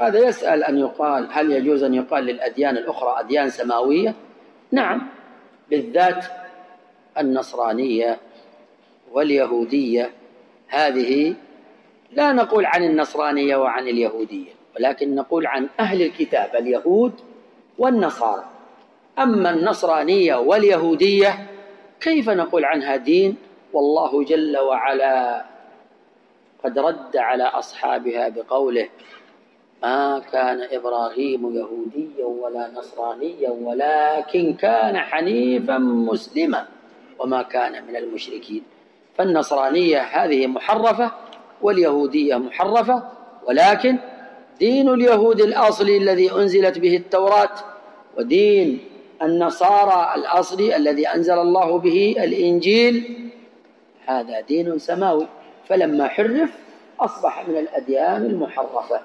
هذا يسأل أن يقال هل يجوز أن يقال للأديان الأخرى أديان سماوية؟ نعم. بالذات النصرانية واليهودية. هذه لا نقول عن النصرانية وعن اليهودية ولكن نقول عن أهل الكتاب اليهود والنصارى. أما النصرانية واليهودية كيف نقول عنها دين؟ والله جل وعلا قد رد على أصحابها بقوله ما كان إبراهيم يهوديا ولا نصرانيا ولكن كان حنيفا مسلما وما كان من المشركين. فالنصرانية هذه محرفة واليهودية محرفة ولكن دين اليهود الأصلي الذي أنزلت به التوراة ودين النصارى الأصلي الذي أنزل الله به الإنجيل هذا دين سماوي. فلما حرف أصبح من الأديان المحرفة.